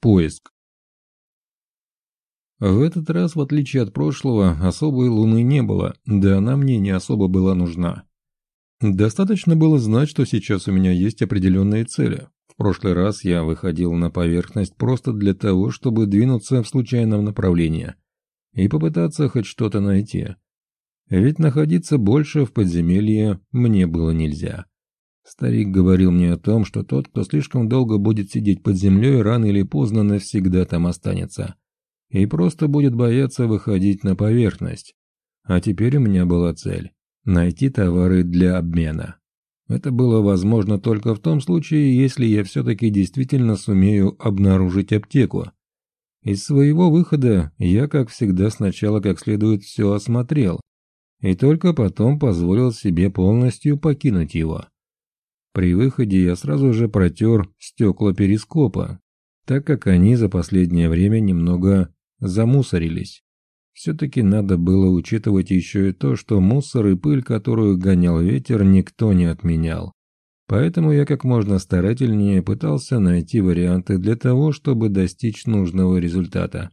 Поиск. В этот раз, в отличие от прошлого, особой луны не было, да она мне не особо была нужна. Достаточно было знать, что сейчас у меня есть определенные цели. В прошлый раз я выходил на поверхность просто для того, чтобы двинуться в случайном направлении и попытаться хоть что-то найти. Ведь находиться больше в подземелье мне было нельзя. Старик говорил мне о том, что тот, кто слишком долго будет сидеть под землей, рано или поздно навсегда там останется и просто будет бояться выходить на поверхность. А теперь у меня была цель – найти товары для обмена. Это было возможно только в том случае, если я все-таки действительно сумею обнаружить аптеку. Из своего выхода я, как всегда, сначала как следует все осмотрел, и только потом позволил себе полностью покинуть его. При выходе я сразу же протер стекла перископа, так как они за последнее время немного замусорились. Все-таки надо было учитывать еще и то, что мусор и пыль, которую гонял ветер, никто не отменял. Поэтому я как можно старательнее пытался найти варианты для того, чтобы достичь нужного результата.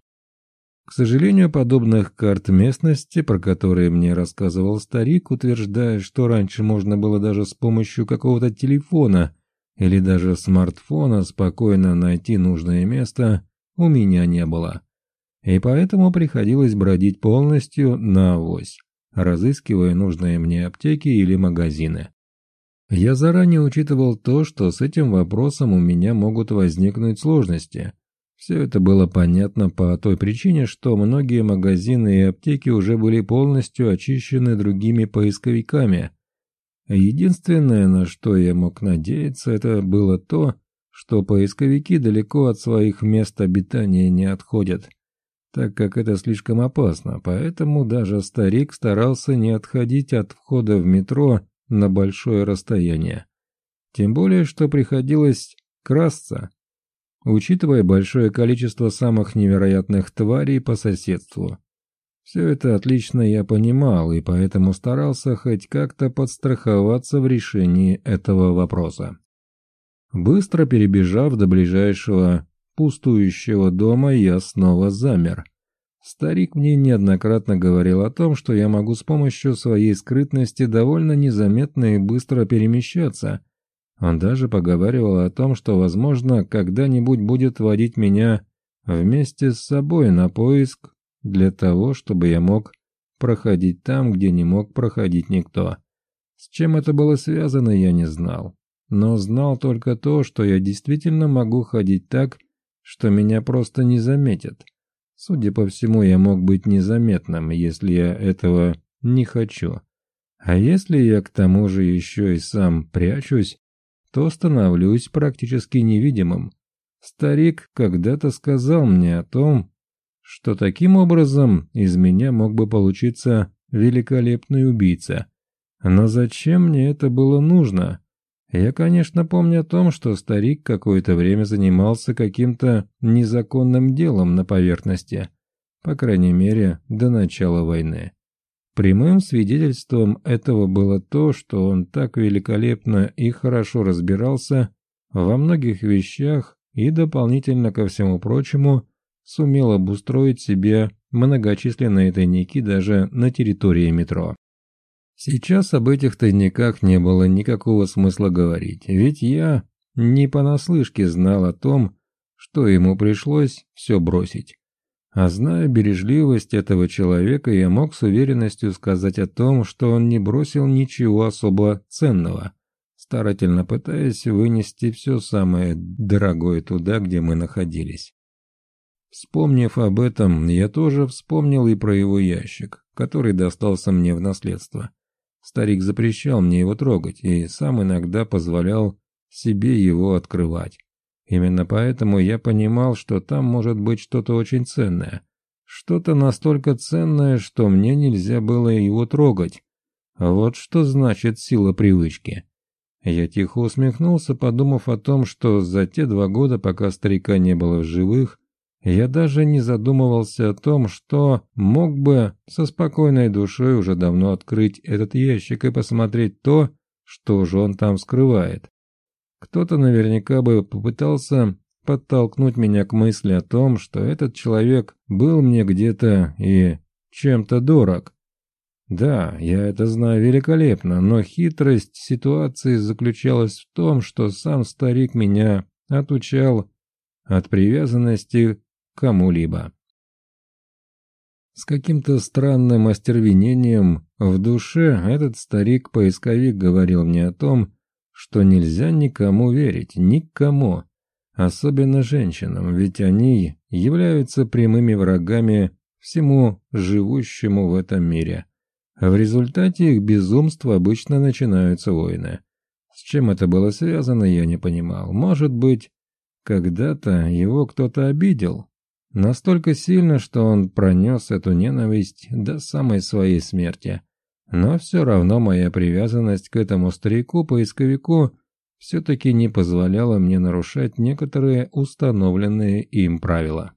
К сожалению, подобных карт местности, про которые мне рассказывал старик, утверждая, что раньше можно было даже с помощью какого-то телефона или даже смартфона спокойно найти нужное место, у меня не было и поэтому приходилось бродить полностью на авось, разыскивая нужные мне аптеки или магазины. Я заранее учитывал то, что с этим вопросом у меня могут возникнуть сложности. Все это было понятно по той причине, что многие магазины и аптеки уже были полностью очищены другими поисковиками. Единственное, на что я мог надеяться, это было то, что поисковики далеко от своих мест обитания не отходят так как это слишком опасно, поэтому даже старик старался не отходить от входа в метро на большое расстояние. Тем более, что приходилось красться, учитывая большое количество самых невероятных тварей по соседству. Все это отлично я понимал, и поэтому старался хоть как-то подстраховаться в решении этого вопроса. Быстро перебежав до ближайшего пустующего дома я снова замер. Старик мне неоднократно говорил о том, что я могу с помощью своей скрытности довольно незаметно и быстро перемещаться. Он даже поговаривал о том, что, возможно, когда-нибудь будет водить меня вместе с собой на поиск для того, чтобы я мог проходить там, где не мог проходить никто. С чем это было связано, я не знал. Но знал только то, что я действительно могу ходить так, что меня просто не заметят. Судя по всему, я мог быть незаметным, если я этого не хочу. А если я к тому же еще и сам прячусь, то становлюсь практически невидимым. Старик когда-то сказал мне о том, что таким образом из меня мог бы получиться великолепный убийца. Но зачем мне это было нужно? Я, конечно, помню о том, что старик какое-то время занимался каким-то незаконным делом на поверхности, по крайней мере, до начала войны. Прямым свидетельством этого было то, что он так великолепно и хорошо разбирался во многих вещах и дополнительно ко всему прочему сумел обустроить себе многочисленные тайники даже на территории метро. Сейчас об этих тайниках не было никакого смысла говорить, ведь я не понаслышке знал о том, что ему пришлось все бросить. А зная бережливость этого человека, я мог с уверенностью сказать о том, что он не бросил ничего особо ценного, старательно пытаясь вынести все самое дорогое туда, где мы находились. Вспомнив об этом, я тоже вспомнил и про его ящик, который достался мне в наследство. Старик запрещал мне его трогать и сам иногда позволял себе его открывать. Именно поэтому я понимал, что там может быть что-то очень ценное. Что-то настолько ценное, что мне нельзя было его трогать. Вот что значит сила привычки. Я тихо усмехнулся, подумав о том, что за те два года, пока старика не было в живых, я даже не задумывался о том, что мог бы со спокойной душой уже давно открыть этот ящик и посмотреть то, что же он там скрывает. Кто-то наверняка бы попытался подтолкнуть меня к мысли о том, что этот человек был мне где-то и чем-то дорог. Да, я это знаю великолепно, но хитрость ситуации заключалась в том, что сам старик меня отучал от привязанности к кому-либо. С каким-то странным остервенением в душе этот старик-поисковик говорил мне о том, что нельзя никому верить, никому, особенно женщинам, ведь они являются прямыми врагами всему живущему в этом мире. В результате их безумства обычно начинаются войны. С чем это было связано, я не понимал. Может быть, когда-то его кто-то обидел? Настолько сильно, что он пронес эту ненависть до самой своей смерти. Но все равно моя привязанность к этому старику-поисковику все-таки не позволяла мне нарушать некоторые установленные им правила.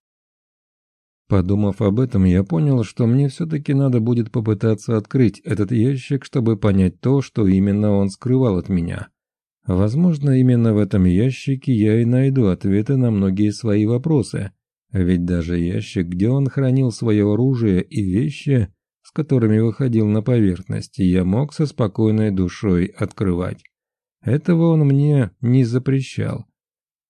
Подумав об этом, я понял, что мне все-таки надо будет попытаться открыть этот ящик, чтобы понять то, что именно он скрывал от меня. Возможно, именно в этом ящике я и найду ответы на многие свои вопросы. Ведь даже ящик, где он хранил свое оружие и вещи, с которыми выходил на поверхность, я мог со спокойной душой открывать. Этого он мне не запрещал.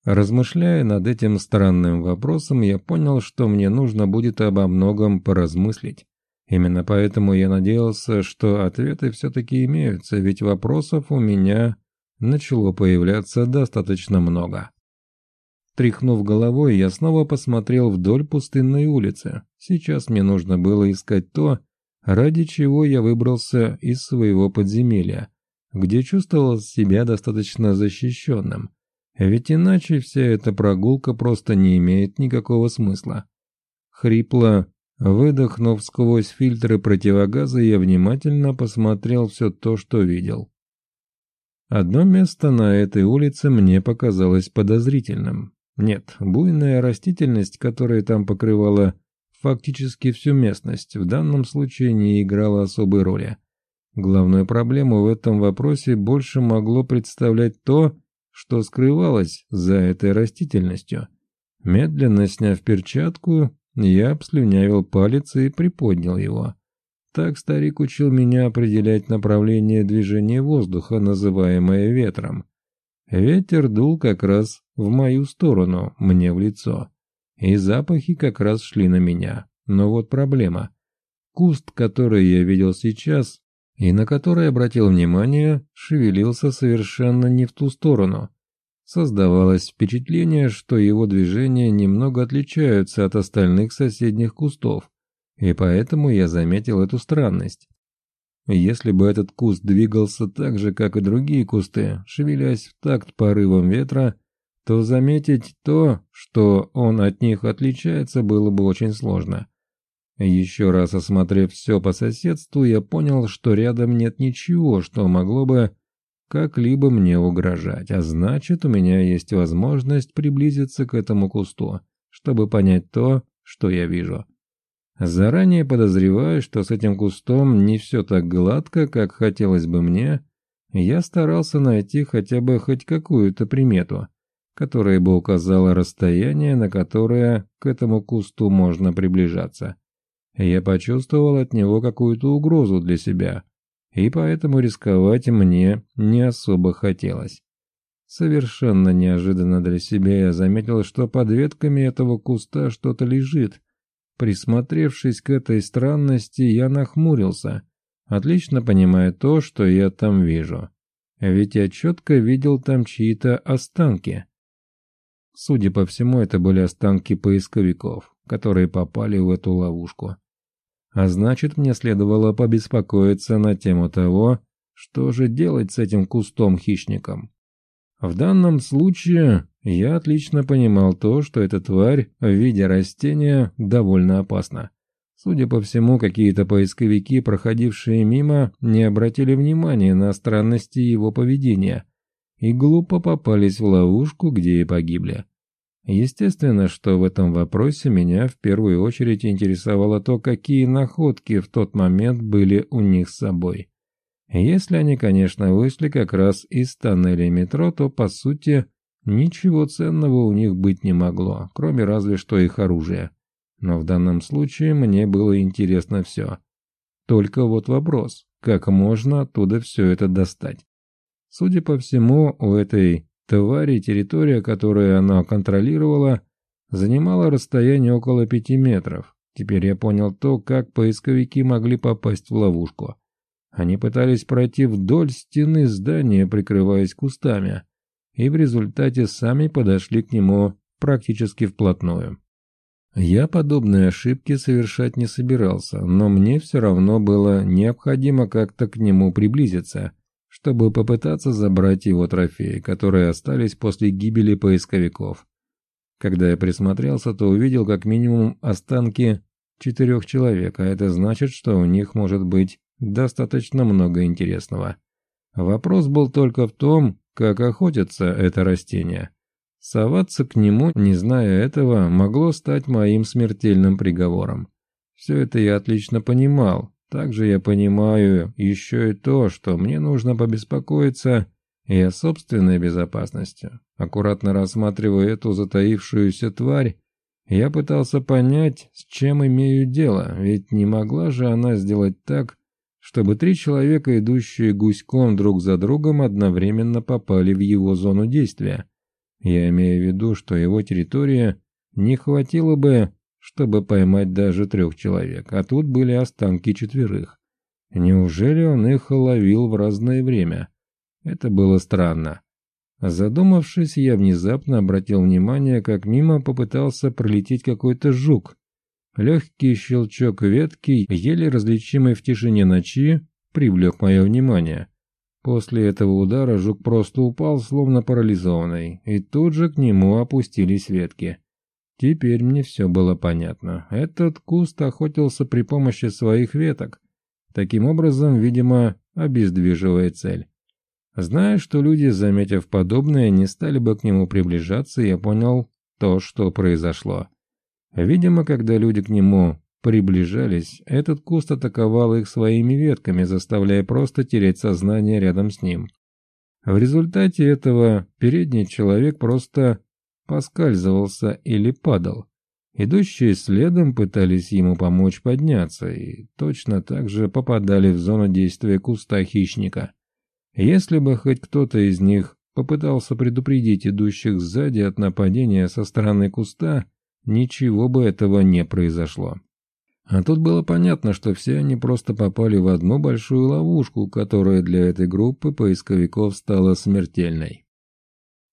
Размышляя над этим странным вопросом, я понял, что мне нужно будет обо многом поразмыслить. Именно поэтому я надеялся, что ответы все-таки имеются, ведь вопросов у меня начало появляться достаточно много. Тряхнув головой, я снова посмотрел вдоль пустынной улицы. Сейчас мне нужно было искать то, ради чего я выбрался из своего подземелья, где чувствовал себя достаточно защищенным. Ведь иначе вся эта прогулка просто не имеет никакого смысла. Хрипло, выдохнув сквозь фильтры противогаза, я внимательно посмотрел все то, что видел. Одно место на этой улице мне показалось подозрительным. Нет, буйная растительность, которая там покрывала фактически всю местность, в данном случае не играла особой роли. Главную проблему в этом вопросе больше могло представлять то, что скрывалось за этой растительностью. Медленно сняв перчатку, я обслюнявил палец и приподнял его. Так старик учил меня определять направление движения воздуха, называемое ветром. Ветер дул как раз в мою сторону, мне в лицо. И запахи как раз шли на меня. Но вот проблема. Куст, который я видел сейчас, и на который обратил внимание, шевелился совершенно не в ту сторону. Создавалось впечатление, что его движения немного отличаются от остальных соседних кустов, и поэтому я заметил эту странность. Если бы этот куст двигался так же, как и другие кусты, шевелясь в такт порывом ветра, то заметить то, что он от них отличается, было бы очень сложно. Еще раз осмотрев все по соседству, я понял, что рядом нет ничего, что могло бы как-либо мне угрожать, а значит, у меня есть возможность приблизиться к этому кусту, чтобы понять то, что я вижу. Заранее подозреваю, что с этим кустом не все так гладко, как хотелось бы мне, я старался найти хотя бы хоть какую-то примету, которая бы указала расстояние, на которое к этому кусту можно приближаться. Я почувствовал от него какую-то угрозу для себя, и поэтому рисковать мне не особо хотелось. Совершенно неожиданно для себя я заметил, что под ветками этого куста что-то лежит. Присмотревшись к этой странности, я нахмурился, отлично понимая то, что я там вижу. Ведь я четко видел там чьи-то останки. Судя по всему, это были останки поисковиков, которые попали в эту ловушку. А значит, мне следовало побеспокоиться на тему того, что же делать с этим кустом-хищником. В данном случае я отлично понимал то, что эта тварь в виде растения довольно опасна. Судя по всему, какие-то поисковики, проходившие мимо, не обратили внимания на странности его поведения и глупо попались в ловушку, где и погибли. Естественно, что в этом вопросе меня в первую очередь интересовало то, какие находки в тот момент были у них с собой. Если они, конечно, вышли как раз из тоннеля метро, то, по сути, Ничего ценного у них быть не могло, кроме разве что их оружия. Но в данном случае мне было интересно все. Только вот вопрос, как можно оттуда все это достать? Судя по всему, у этой твари территория, которую она контролировала, занимала расстояние около пяти метров. Теперь я понял то, как поисковики могли попасть в ловушку. Они пытались пройти вдоль стены здания, прикрываясь кустами, и в результате сами подошли к нему практически вплотную. Я подобные ошибки совершать не собирался, но мне все равно было необходимо как-то к нему приблизиться, чтобы попытаться забрать его трофеи, которые остались после гибели поисковиков. Когда я присмотрелся, то увидел как минимум останки четырех человек, а это значит, что у них может быть достаточно много интересного. Вопрос был только в том, как охотится это растение. Соваться к нему, не зная этого, могло стать моим смертельным приговором. Все это я отлично понимал. Также я понимаю еще и то, что мне нужно побеспокоиться и о собственной безопасности. Аккуратно рассматривая эту затаившуюся тварь, я пытался понять, с чем имею дело, ведь не могла же она сделать так, чтобы три человека, идущие гуськом друг за другом, одновременно попали в его зону действия. Я имею в виду, что его территория не хватило бы, чтобы поймать даже трех человек, а тут были останки четверых. Неужели он их ловил в разное время? Это было странно. Задумавшись, я внезапно обратил внимание, как мимо попытался пролететь какой-то жук. Легкий щелчок ветки, еле различимый в тишине ночи, привлек мое внимание. После этого удара жук просто упал, словно парализованный, и тут же к нему опустились ветки. Теперь мне все было понятно. Этот куст охотился при помощи своих веток. Таким образом, видимо, обездвиживая цель. Зная, что люди, заметив подобное, не стали бы к нему приближаться, я понял то, что произошло. Видимо, когда люди к нему приближались, этот куст атаковал их своими ветками, заставляя просто терять сознание рядом с ним. В результате этого передний человек просто поскальзывался или падал. Идущие следом пытались ему помочь подняться и точно так же попадали в зону действия куста хищника. Если бы хоть кто-то из них попытался предупредить идущих сзади от нападения со стороны куста, ничего бы этого не произошло. А тут было понятно, что все они просто попали в одну большую ловушку, которая для этой группы поисковиков стала смертельной.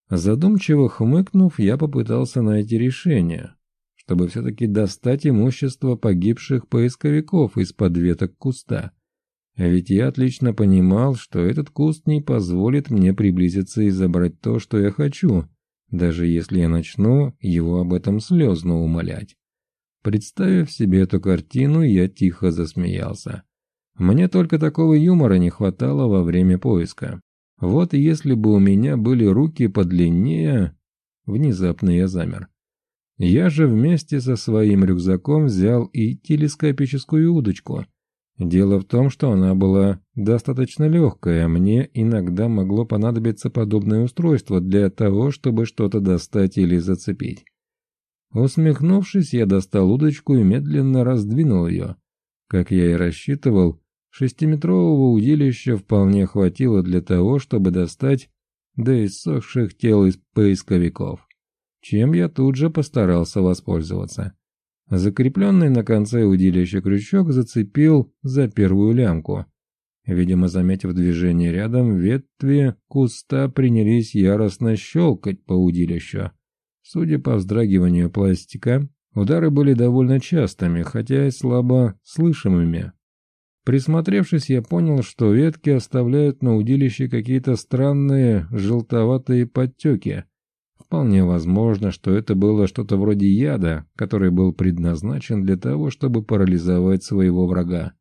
Задумчиво хмыкнув, я попытался найти решение, чтобы все-таки достать имущество погибших поисковиков из-под веток куста. Ведь я отлично понимал, что этот куст не позволит мне приблизиться и забрать то, что я хочу, даже если я начну его об этом слезно умолять. Представив себе эту картину, я тихо засмеялся. Мне только такого юмора не хватало во время поиска. Вот если бы у меня были руки подлиннее... Внезапно я замер. Я же вместе со своим рюкзаком взял и телескопическую удочку. Дело в том, что она была достаточно легкая, мне иногда могло понадобиться подобное устройство для того, чтобы что-то достать или зацепить. Усмехнувшись, я достал удочку и медленно раздвинул ее. Как я и рассчитывал, шестиметрового удилища вполне хватило для того, чтобы достать до иссохших тел из поисковиков, чем я тут же постарался воспользоваться. Закрепленный на конце удилища крючок зацепил за первую лямку. Видимо, заметив движение рядом, ветви куста принялись яростно щелкать по удилищу. Судя по вздрагиванию пластика, удары были довольно частыми, хотя и слабо слышимыми. Присмотревшись, я понял, что ветки оставляют на удилище какие-то странные желтоватые подтеки. Вполне возможно, что это было что-то вроде яда, который был предназначен для того, чтобы парализовать своего врага.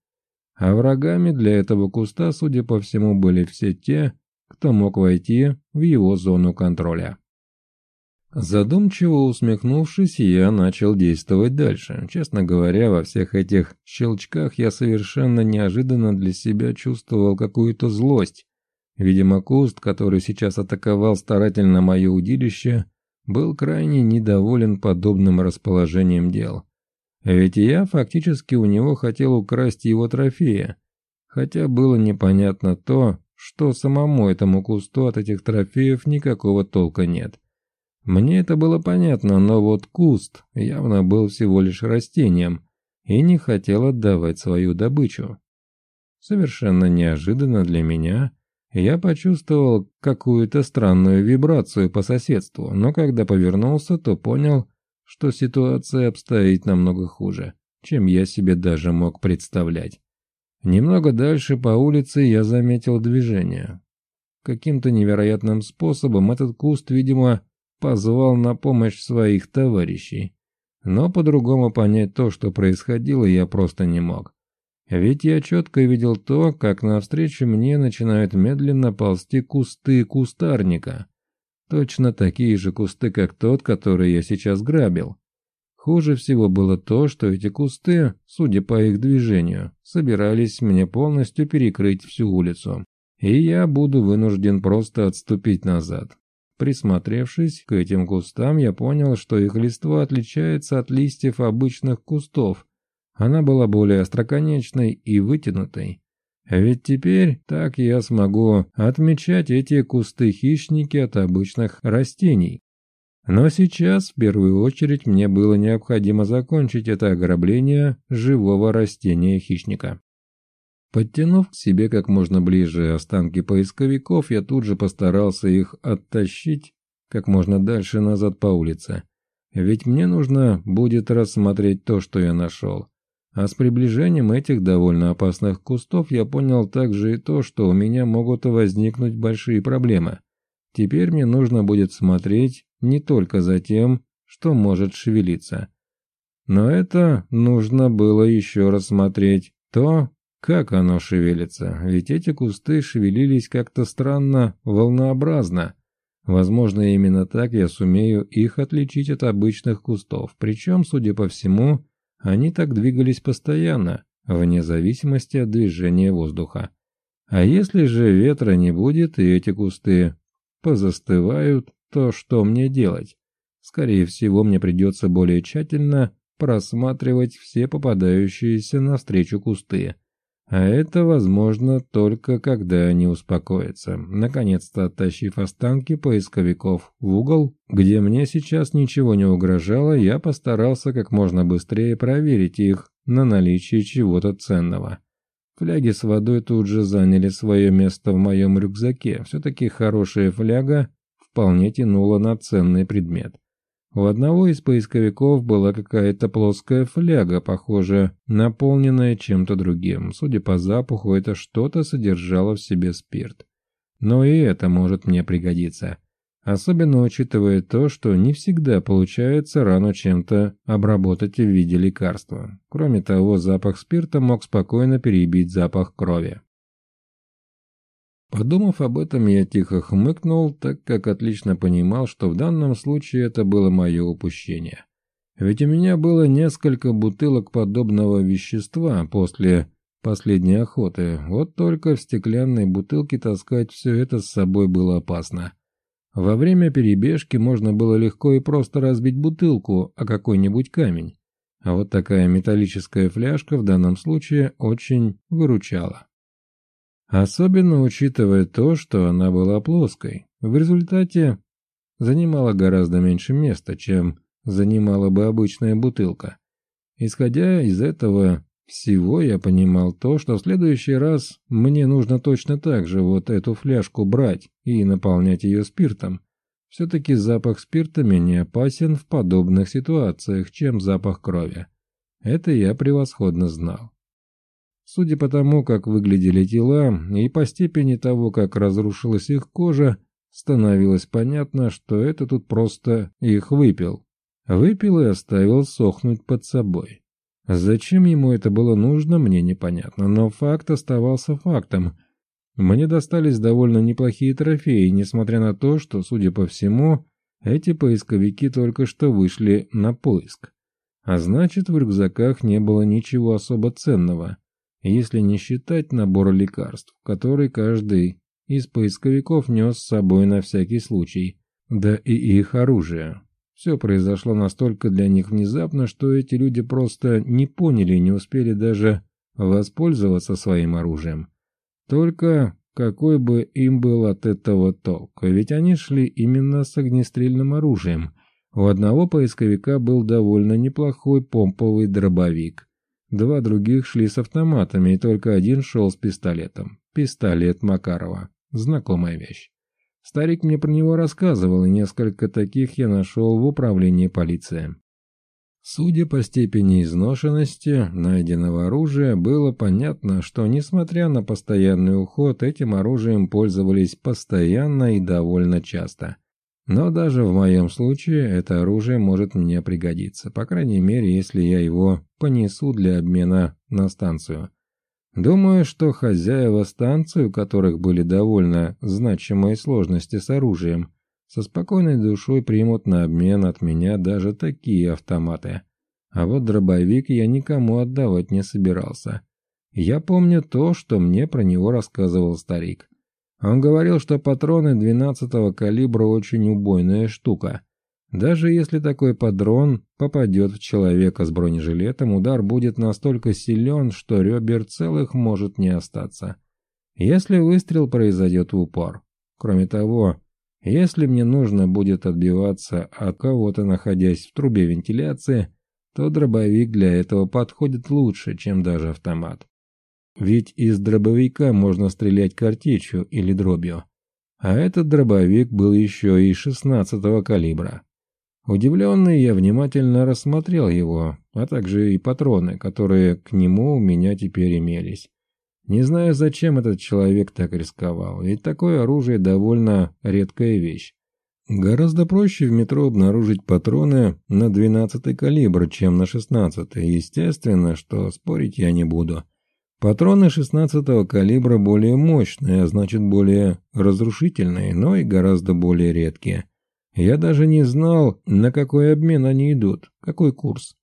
А врагами для этого куста, судя по всему, были все те, кто мог войти в его зону контроля. Задумчиво усмехнувшись, я начал действовать дальше. Честно говоря, во всех этих щелчках я совершенно неожиданно для себя чувствовал какую-то злость. Видимо, куст, который сейчас атаковал старательно мое удилище, был крайне недоволен подобным расположением дел. Ведь я фактически у него хотел украсть его трофея, хотя было непонятно то, что самому этому кусту от этих трофеев никакого толка нет. Мне это было понятно, но вот куст явно был всего лишь растением и не хотел отдавать свою добычу. Совершенно неожиданно для меня я почувствовал какую-то странную вибрацию по соседству, но когда повернулся, то понял, что ситуация обстоит намного хуже, чем я себе даже мог представлять. Немного дальше по улице я заметил движение. Каким-то невероятным способом этот куст, видимо, позвал на помощь своих товарищей. Но по-другому понять то, что происходило, я просто не мог. Ведь я четко видел то, как навстречу мне начинают медленно ползти кусты кустарника. Точно такие же кусты, как тот, который я сейчас грабил. Хуже всего было то, что эти кусты, судя по их движению, собирались мне полностью перекрыть всю улицу. И я буду вынужден просто отступить назад. Присмотревшись к этим кустам, я понял, что их листва отличается от листьев обычных кустов, она была более остроконечной и вытянутой. Ведь теперь так я смогу отмечать эти кусты-хищники от обычных растений. Но сейчас, в первую очередь, мне было необходимо закончить это ограбление живого растения-хищника. Подтянув к себе как можно ближе останки поисковиков, я тут же постарался их оттащить как можно дальше назад по улице. Ведь мне нужно будет рассмотреть то, что я нашел. А с приближением этих довольно опасных кустов я понял также и то, что у меня могут возникнуть большие проблемы. Теперь мне нужно будет смотреть не только за тем, что может шевелиться. Но это нужно было еще рассмотреть то, как оно шевелится, ведь эти кусты шевелились как-то странно, волнообразно. Возможно, именно так я сумею их отличить от обычных кустов, причем, судя по всему, они так двигались постоянно, вне зависимости от движения воздуха. А если же ветра не будет и эти кусты позастывают, то что мне делать? Скорее всего, мне придется более тщательно просматривать все попадающиеся навстречу кусты. А это возможно только когда они успокоятся, наконец-то оттащив останки поисковиков в угол, где мне сейчас ничего не угрожало, я постарался как можно быстрее проверить их на наличие чего-то ценного. Фляги с водой тут же заняли свое место в моем рюкзаке, все-таки хорошая фляга вполне тянула на ценный предмет. У одного из поисковиков была какая-то плоская фляга, похоже, наполненная чем-то другим. Судя по запаху, это что-то содержало в себе спирт. Но и это может мне пригодиться. Особенно учитывая то, что не всегда получается рану чем-то обработать в виде лекарства. Кроме того, запах спирта мог спокойно перебить запах крови. Подумав об этом, я тихо хмыкнул, так как отлично понимал, что в данном случае это было мое упущение. Ведь у меня было несколько бутылок подобного вещества после последней охоты, вот только в стеклянной бутылке таскать все это с собой было опасно. Во время перебежки можно было легко и просто разбить бутылку о какой-нибудь камень, а вот такая металлическая фляжка в данном случае очень выручала. Особенно учитывая то, что она была плоской. В результате занимала гораздо меньше места, чем занимала бы обычная бутылка. Исходя из этого всего, я понимал то, что в следующий раз мне нужно точно так же вот эту фляжку брать и наполнять ее спиртом. Все-таки запах спирта менее опасен в подобных ситуациях, чем запах крови. Это я превосходно знал. Судя по тому, как выглядели тела, и по степени того, как разрушилась их кожа, становилось понятно, что это тут просто их выпил. Выпил и оставил сохнуть под собой. Зачем ему это было нужно, мне непонятно, но факт оставался фактом. Мне достались довольно неплохие трофеи, несмотря на то, что, судя по всему, эти поисковики только что вышли на поиск. А значит, в рюкзаках не было ничего особо ценного если не считать набора лекарств, который каждый из поисковиков нес с собой на всякий случай, да и их оружие. Все произошло настолько для них внезапно, что эти люди просто не поняли и не успели даже воспользоваться своим оружием. Только какой бы им был от этого толк, ведь они шли именно с огнестрельным оружием. У одного поисковика был довольно неплохой помповый дробовик. Два других шли с автоматами, и только один шел с пистолетом. Пистолет Макарова. Знакомая вещь. Старик мне про него рассказывал, и несколько таких я нашел в управлении полиции. Судя по степени изношенности найденного оружия, было понятно, что, несмотря на постоянный уход, этим оружием пользовались постоянно и довольно часто. Но даже в моем случае это оружие может мне пригодиться, по крайней мере, если я его понесу для обмена на станцию. Думаю, что хозяева станции, у которых были довольно значимые сложности с оружием, со спокойной душой примут на обмен от меня даже такие автоматы. А вот дробовик я никому отдавать не собирался. Я помню то, что мне про него рассказывал старик. Он говорил, что патроны 12-го калибра очень убойная штука. Даже если такой патрон попадет в человека с бронежилетом, удар будет настолько силен, что ребер целых может не остаться. Если выстрел произойдет в упор. Кроме того, если мне нужно будет отбиваться от кого-то, находясь в трубе вентиляции, то дробовик для этого подходит лучше, чем даже автомат. Ведь из дробовика можно стрелять картечью или дробью. А этот дробовик был еще и 16-го калибра. Удивленный, я внимательно рассмотрел его, а также и патроны, которые к нему у меня теперь имелись. Не знаю, зачем этот человек так рисковал, ведь такое оружие довольно редкая вещь. Гораздо проще в метро обнаружить патроны на 12 калибр, чем на 16 естественно, что спорить я не буду. Патроны 16 калибра более мощные, а значит более разрушительные, но и гораздо более редкие. Я даже не знал, на какой обмен они идут, какой курс.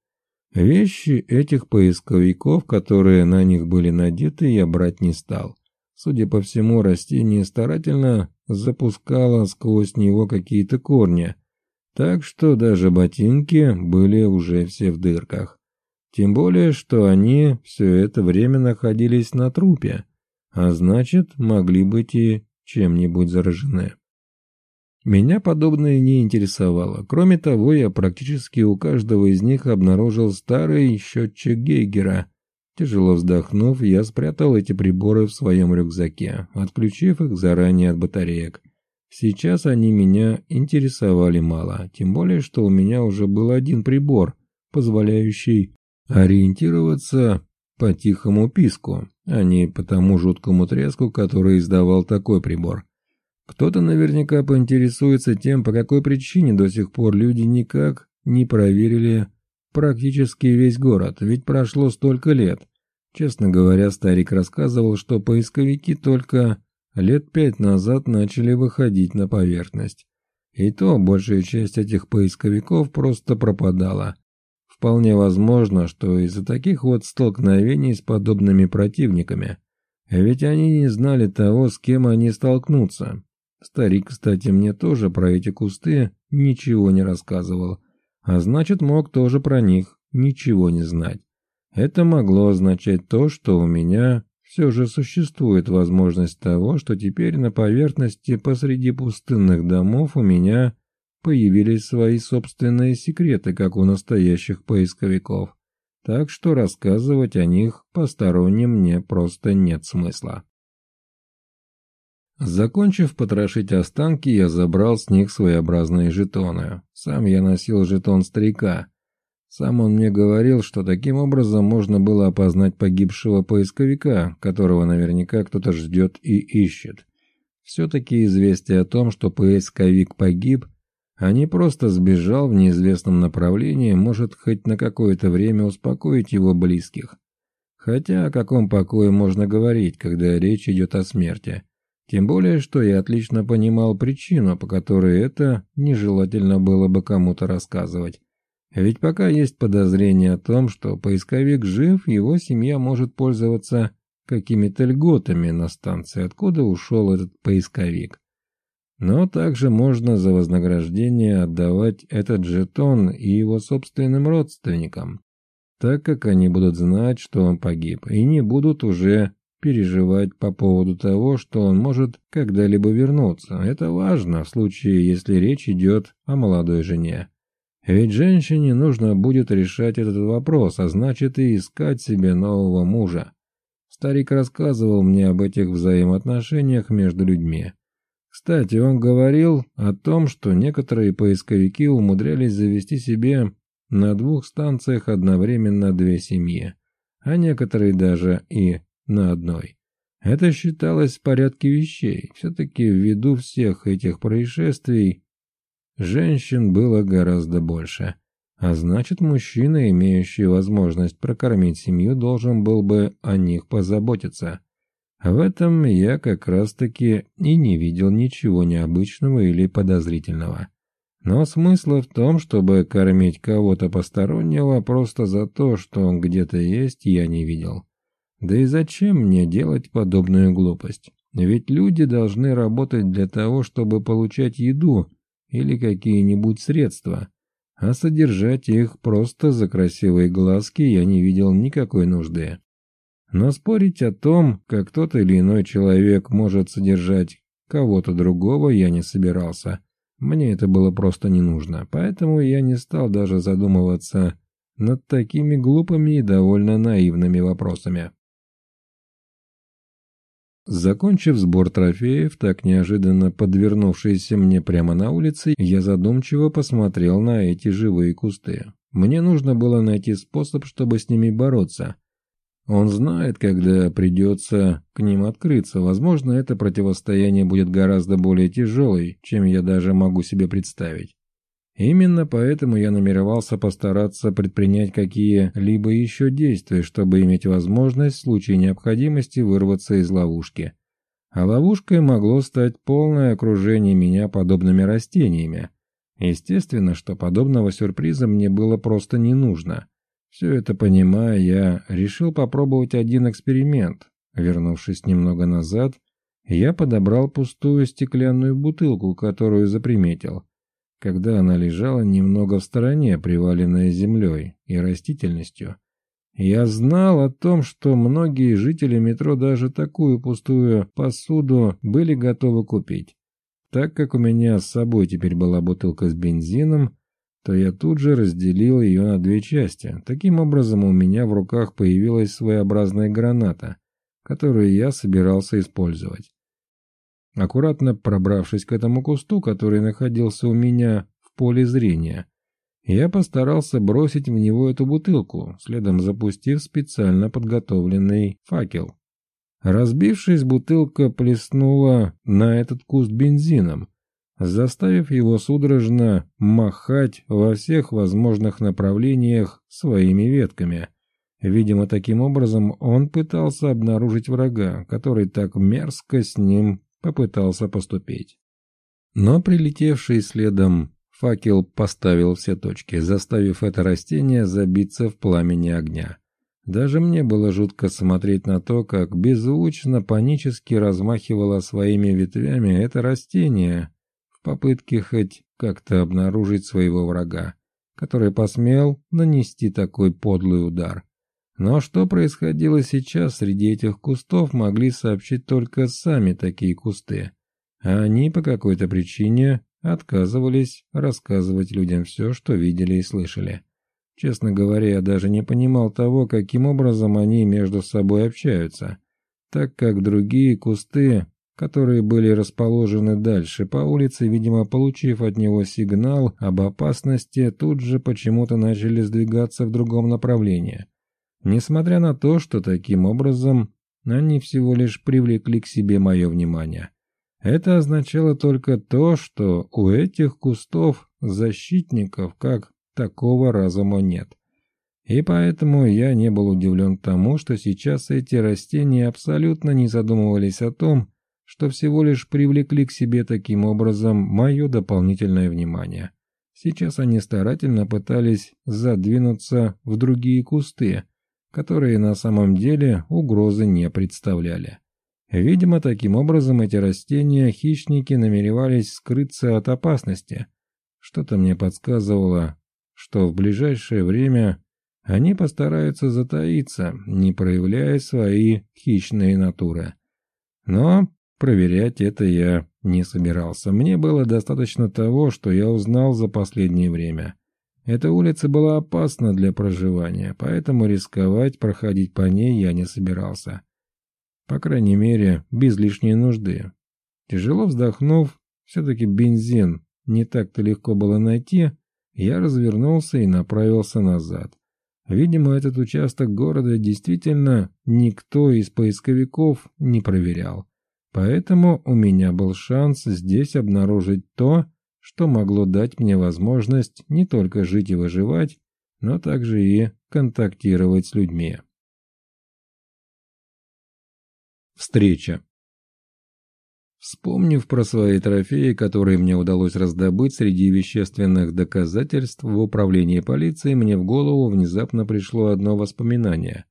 Вещи этих поисковиков, которые на них были надеты, я брать не стал. Судя по всему, растение старательно запускало сквозь него какие-то корни, так что даже ботинки были уже все в дырках. Тем более, что они все это время находились на трупе, а значит, могли быть и чем-нибудь заражены. Меня подобное не интересовало. Кроме того, я практически у каждого из них обнаружил старый счетчик Гейгера. Тяжело вздохнув, я спрятал эти приборы в своем рюкзаке, отключив их заранее от батареек. Сейчас они меня интересовали мало, тем более, что у меня уже был один прибор, позволяющий ориентироваться по тихому писку, а не по тому жуткому треску, который издавал такой прибор. Кто-то наверняка поинтересуется тем, по какой причине до сих пор люди никак не проверили практически весь город, ведь прошло столько лет. Честно говоря, старик рассказывал, что поисковики только лет пять назад начали выходить на поверхность. И то большая часть этих поисковиков просто пропадала. Вполне возможно, что из-за таких вот столкновений с подобными противниками. Ведь они не знали того, с кем они столкнутся. Старик, кстати, мне тоже про эти кусты ничего не рассказывал, а значит мог тоже про них ничего не знать. Это могло означать то, что у меня все же существует возможность того, что теперь на поверхности посреди пустынных домов у меня появились свои собственные секреты, как у настоящих поисковиков. Так что рассказывать о них посторонним мне просто нет смысла. Закончив потрошить останки, я забрал с них своеобразные жетоны. Сам я носил жетон старика. Сам он мне говорил, что таким образом можно было опознать погибшего поисковика, которого наверняка кто-то ждет и ищет. Все-таки известие о том, что поисковик погиб, а не просто сбежал в неизвестном направлении, может хоть на какое-то время успокоить его близких. Хотя о каком покое можно говорить, когда речь идет о смерти? Тем более, что я отлично понимал причину, по которой это нежелательно было бы кому-то рассказывать. Ведь пока есть подозрение о том, что поисковик жив, его семья может пользоваться какими-то льготами на станции, откуда ушел этот поисковик. Но также можно за вознаграждение отдавать этот жетон и его собственным родственникам, так как они будут знать, что он погиб, и не будут уже переживать по поводу того, что он может когда-либо вернуться. Это важно в случае, если речь идет о молодой жене. Ведь женщине нужно будет решать этот вопрос, а значит и искать себе нового мужа. Старик рассказывал мне об этих взаимоотношениях между людьми. Кстати, он говорил о том, что некоторые поисковики умудрялись завести себе на двух станциях одновременно две семьи, а некоторые даже и на одной. Это считалось в порядке вещей. Все-таки ввиду всех этих происшествий женщин было гораздо больше. А значит, мужчина, имеющий возможность прокормить семью, должен был бы о них позаботиться. В этом я как раз-таки и не видел ничего необычного или подозрительного. Но смысла в том, чтобы кормить кого-то постороннего просто за то, что он где-то есть, я не видел. Да и зачем мне делать подобную глупость? Ведь люди должны работать для того, чтобы получать еду или какие-нибудь средства, а содержать их просто за красивые глазки я не видел никакой нужды. Но спорить о том, как тот или иной человек может содержать кого-то другого, я не собирался. Мне это было просто не нужно, поэтому я не стал даже задумываться над такими глупыми и довольно наивными вопросами. Закончив сбор трофеев, так неожиданно подвернувшиеся мне прямо на улице, я задумчиво посмотрел на эти живые кусты. Мне нужно было найти способ, чтобы с ними бороться. Он знает, когда придется к ним открыться. Возможно, это противостояние будет гораздо более тяжелой, чем я даже могу себе представить. Именно поэтому я намеревался постараться предпринять какие-либо еще действия, чтобы иметь возможность в случае необходимости вырваться из ловушки. А ловушкой могло стать полное окружение меня подобными растениями. Естественно, что подобного сюрприза мне было просто не нужно. Все это понимая, я решил попробовать один эксперимент. Вернувшись немного назад, я подобрал пустую стеклянную бутылку, которую заприметил – когда она лежала немного в стороне, приваленная землей и растительностью. Я знал о том, что многие жители метро даже такую пустую посуду были готовы купить. Так как у меня с собой теперь была бутылка с бензином, то я тут же разделил ее на две части. Таким образом, у меня в руках появилась своеобразная граната, которую я собирался использовать. Аккуратно пробравшись к этому кусту, который находился у меня в поле зрения, я постарался бросить в него эту бутылку, следом запустив специально подготовленный факел. Разбившись, бутылка плеснула на этот куст бензином, заставив его судорожно махать во всех возможных направлениях своими ветками. Видимо, таким образом он пытался обнаружить врага, который так мерзко с ним попытался поступить. Но прилетевший следом факел поставил все точки, заставив это растение забиться в пламени огня. Даже мне было жутко смотреть на то, как беззвучно, панически размахивало своими ветвями это растение попытке хоть как-то обнаружить своего врага, который посмел нанести такой подлый удар. Но что происходило сейчас среди этих кустов, могли сообщить только сами такие кусты. А они по какой-то причине отказывались рассказывать людям все, что видели и слышали. Честно говоря, я даже не понимал того, каким образом они между собой общаются, так как другие кусты, которые были расположены дальше по улице, видимо, получив от него сигнал об опасности, тут же почему-то начали сдвигаться в другом направлении. Несмотря на то, что таким образом они всего лишь привлекли к себе мое внимание. Это означало только то, что у этих кустов защитников как такого разума нет. И поэтому я не был удивлен тому, что сейчас эти растения абсолютно не задумывались о том, что всего лишь привлекли к себе таким образом мое дополнительное внимание. Сейчас они старательно пытались задвинуться в другие кусты, которые на самом деле угрозы не представляли. Видимо, таким образом эти растения хищники намеревались скрыться от опасности. Что-то мне подсказывало, что в ближайшее время они постараются затаиться, не проявляя свои хищные натуры. Но проверять это я не собирался. Мне было достаточно того, что я узнал за последнее время. Эта улица была опасна для проживания, поэтому рисковать проходить по ней я не собирался. По крайней мере, без лишней нужды. Тяжело вздохнув, все-таки бензин не так-то легко было найти, я развернулся и направился назад. Видимо, этот участок города действительно никто из поисковиков не проверял. Поэтому у меня был шанс здесь обнаружить то, что могло дать мне возможность не только жить и выживать, но также и контактировать с людьми. Встреча. Вспомнив про свои трофеи, которые мне удалось раздобыть среди вещественных доказательств в управлении полиции, мне в голову внезапно пришло одно воспоминание.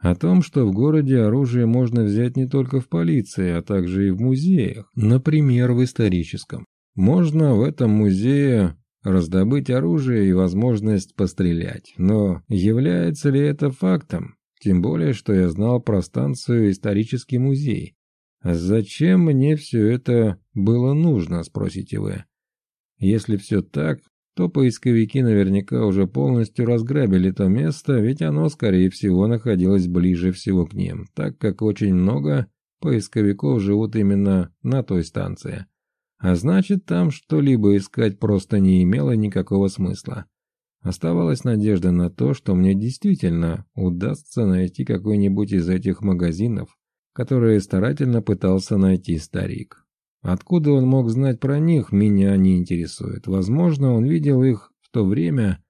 О том, что в городе оружие можно взять не только в полиции, а также и в музеях, например, в историческом. Можно в этом музее раздобыть оружие и возможность пострелять, но является ли это фактом? Тем более, что я знал про станцию «Исторический музей». «Зачем мне все это было нужно?» – спросите вы. Если все так, то поисковики наверняка уже полностью разграбили то место, ведь оно, скорее всего, находилось ближе всего к ним, так как очень много поисковиков живут именно на той станции. А значит, там что-либо искать просто не имело никакого смысла. Оставалась надежда на то, что мне действительно удастся найти какой-нибудь из этих магазинов, которые старательно пытался найти старик. Откуда он мог знать про них, меня не интересует. Возможно, он видел их в то время,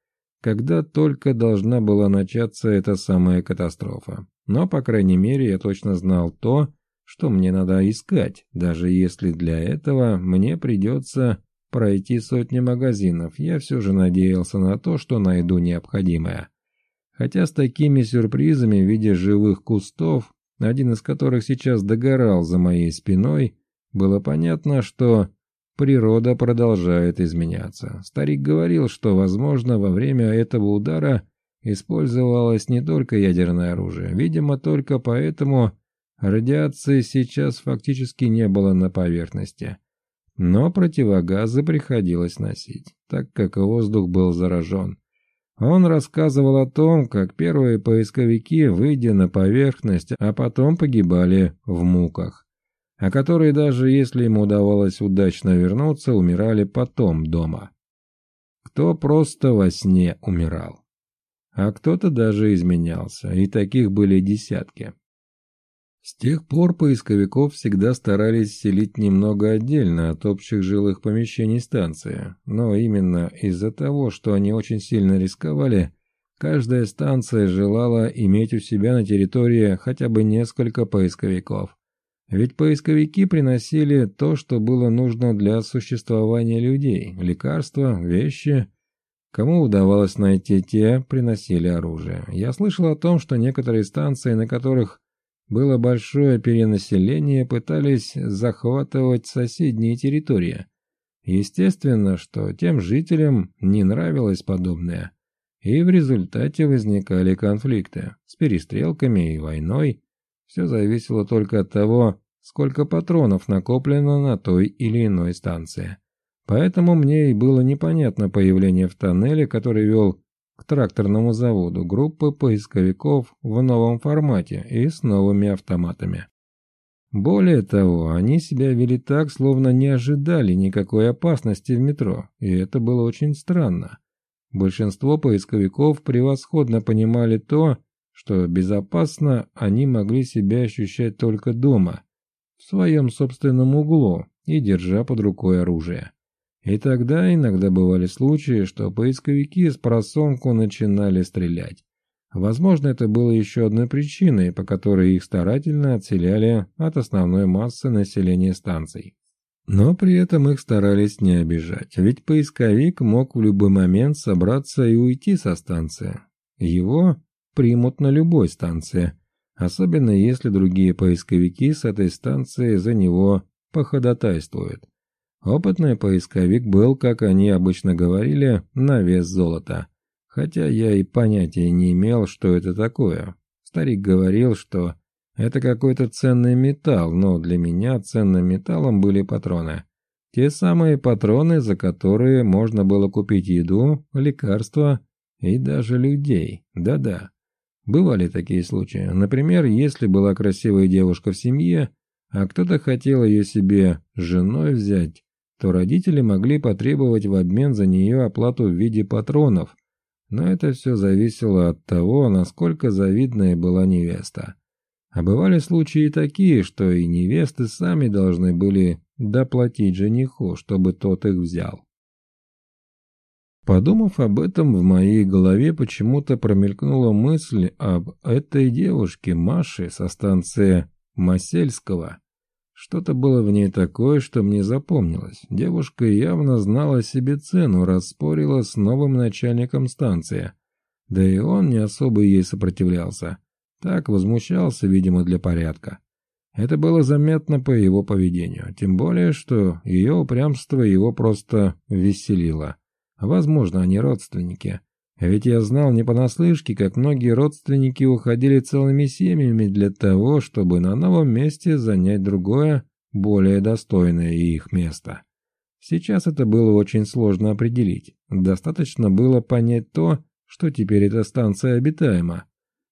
когда только должна была начаться эта самая катастрофа. Но, по крайней мере, я точно знал то, что мне надо искать, даже если для этого мне придется пройти сотни магазинов, я все же надеялся на то, что найду необходимое. Хотя с такими сюрпризами в виде живых кустов, один из которых сейчас догорал за моей спиной, было понятно, что природа продолжает изменяться. Старик говорил, что, возможно, во время этого удара использовалось не только ядерное оружие. Видимо, только поэтому радиации сейчас фактически не было на поверхности. Но противогазы приходилось носить, так как воздух был заражен. Он рассказывал о том, как первые поисковики, выйдя на поверхность, а потом погибали в муках, а которые даже если им удавалось удачно вернуться, умирали потом дома. Кто просто во сне умирал. А кто-то даже изменялся, и таких были десятки. С тех пор поисковиков всегда старались селить немного отдельно от общих жилых помещений станции, но именно из-за того, что они очень сильно рисковали, каждая станция желала иметь у себя на территории хотя бы несколько поисковиков. Ведь поисковики приносили то, что было нужно для существования людей – лекарства, вещи. Кому удавалось найти те, приносили оружие. Я слышал о том, что некоторые станции, на которых было большое перенаселение, пытались захватывать соседние территории. Естественно, что тем жителям не нравилось подобное, и в результате возникали конфликты с перестрелками и войной. Все зависело только от того, сколько патронов накоплено на той или иной станции. Поэтому мне и было непонятно появление в тоннеле, который вел к тракторному заводу группы поисковиков в новом формате и с новыми автоматами. Более того, они себя вели так, словно не ожидали никакой опасности в метро, и это было очень странно. Большинство поисковиков превосходно понимали то, что безопасно они могли себя ощущать только дома, в своем собственном углу и держа под рукой оружие. И тогда иногда бывали случаи, что поисковики с просонку начинали стрелять. Возможно, это было еще одной причиной, по которой их старательно отселяли от основной массы населения станций. Но при этом их старались не обижать, ведь поисковик мог в любой момент собраться и уйти со станции. Его примут на любой станции, особенно если другие поисковики с этой станции за него походатайствуют. Опытный поисковик был, как они обычно говорили, на вес золота. Хотя я и понятия не имел, что это такое. Старик говорил, что это какой-то ценный металл, но для меня ценным металлом были патроны. Те самые патроны, за которые можно было купить еду, лекарства и даже людей. Да-да. Бывали такие случаи. Например, если была красивая девушка в семье, а кто-то хотел ее себе женой взять, то родители могли потребовать в обмен за нее оплату в виде патронов, но это все зависело от того, насколько завидная была невеста. А бывали случаи такие, что и невесты сами должны были доплатить жениху, чтобы тот их взял. Подумав об этом, в моей голове почему-то промелькнула мысль об этой девушке Маше со станции Масельского, что-то было в ней такое, что мне запомнилось. Девушка явно знала себе цену, распорила с новым начальником станции. Да и он не особо ей сопротивлялся. Так возмущался, видимо, для порядка. Это было заметно по его поведению, тем более, что ее упрямство его просто веселило. Возможно, они родственники. Ведь я знал не понаслышке, как многие родственники уходили целыми семьями для того, чтобы на новом месте занять другое, более достойное их место. Сейчас это было очень сложно определить. Достаточно было понять то, что теперь эта станция обитаема.